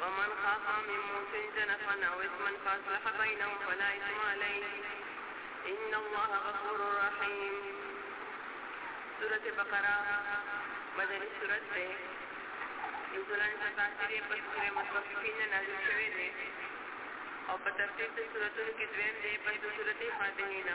ومن خاف من موص جنفا او اثما فاصلح بينهم فلا اثم عليه ان الله غفور رحيم سورة بقره مدني سورت ده نزولا تاثیر یې په سورې متوففین نه نازل شوی دی او په ترتیب د سورتونو کې دویم دی پس د سورتې فاتحې نه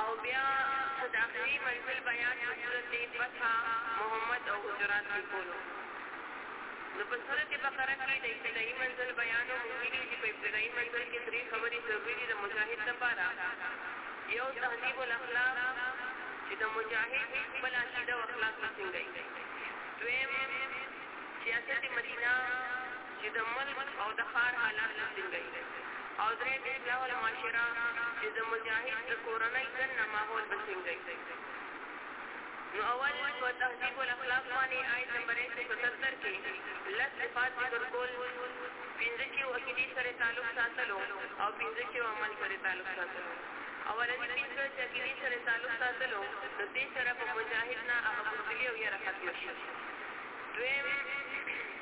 او بیا خو د اخری منزل بیان په سورت فتح، محمد او حجرات کی کولو. نو په سورت بقره کی د ابتدائی منزل بیان او مونږ ویلی چی په ابتدائی منزل کی دری خبری ضروری دی د مجاهد لپاره، یو تهذیب الاخلاق چی د مجاهد خپل عقیده او اخلاق به څنګه وی، دویم سیاست مدینه، چې د ملک او د ښار حالات وڅېړي او درې د اصلاح المعاشره چې د مجاهد د کورنۍ دننه ماحول به څېړي. نو اول په تهذیب الاخلاق باندې آیت نمبر 177 کې لس صفات ذکر کول پنځه چې عقیدې سره تعلق ساتلو او پنځه چې عمل سره تعلق ساتلو اولنی پنځه چې عقیدې سره تعلق ساتلو د دې سره په مجاهد نه هغه مشکلې او یې راحت نشي دویم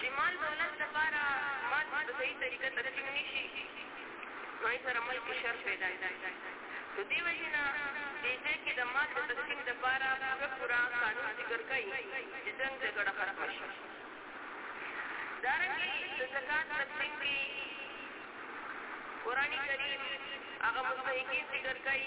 چی مال د ولس لپاره مال په صحیح طریقه تقسیم نشی نو هغه سره ملک کی شر پیدا کیږی نو دی وجه نه دی ځای کی د مال د تقسیم لپاره پوره پوره قانون ذکر کړي چې څنګه جګړه ختمه شي دارنګه د زکات تقسیم کی قران کریم هغه مستحقین ذکر کوي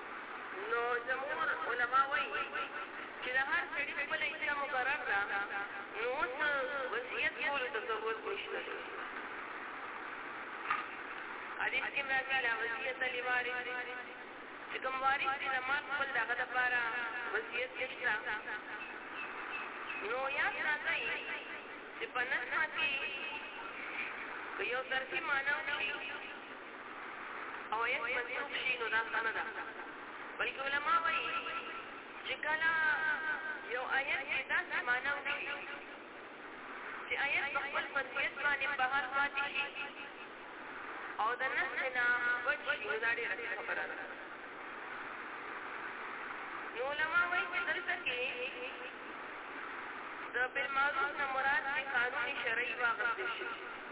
نو جمهور علماء وايي چې د هر سړي خپله حصه مقرر ده، نو اوس د وصيت کولو ته ضرورت نشته دی. حديث کې هم راځي، لا وصية لوارث، چې کوم وارث دې د مال خپل د هغه لپاره وصيت نشته، نو ياد ساتئ چې په نظم کې که يو طرفي معنی وشي، او ایت منسوخ شي نو دا ښه نه ده بلکې علما وایي چې کله یو ایت کې داسې معنا وشي چې ایت په خپل منسیت باندې بهر پاتې شي او د نفس نه وچ شي دا ډېره خبره ده نو علما وایي چې دلته کې د بالمعروف نه مراد چې قانون شرعي واغستل شي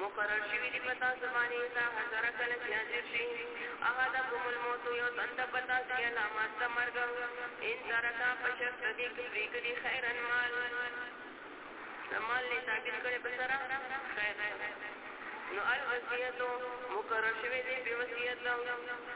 مقرر شوی دی پتا زبانی دا هزار کل سیازر شی اها دا کم الموت یو تند پتا سی علامات دا مرگ ان ترکا پشک دی کبری کدی خیرن مال مال لی تاکر کڑی بسرا خیر نو الوصیتو مقرر شوی دی بی وصیت لو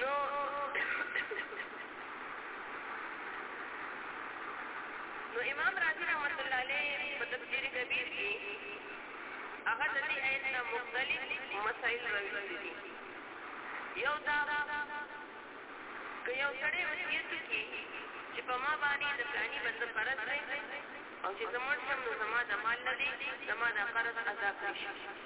نو نو امام رازی رحمت الله علیه په تفسیر کبیر کې هغه د دې آیت نه مختلف مسائل راوړي دي یو دا که یو سړی وصیت وکړي چې په ما باندې د فلاني بنده فرض دی او چې زه مړ شم نو زما د مال نه دی زما د قرض عذاب نشي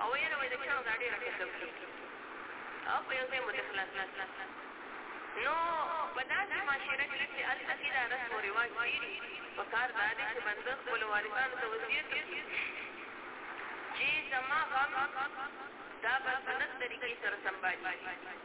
او ویل وای د چانس دا ډیره قسم کیږي او په یو ځای متخلص نو په داسې معاشره کې چې هلته کې دا رسم و رواج ډېري په کار دا دی چې بنده خپلو والدانو ته وصیت وکړي چې زما غم دا به سنت طریقې سره سمبالي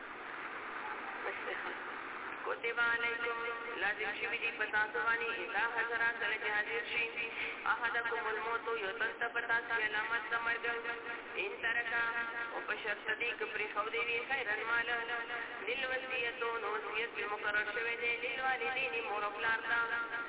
کتب علیکم لازم شوی دی پتا سو باندې اذا حضر کله چې حاضر شي احدکم الموت یو تن ته پتا سي علامت د مرګ ان ترکا او په شرط دی ک پر خو دی وی خیرن مال للوصیتون وصیت مقرر شوی دی للوالدین مور او پلار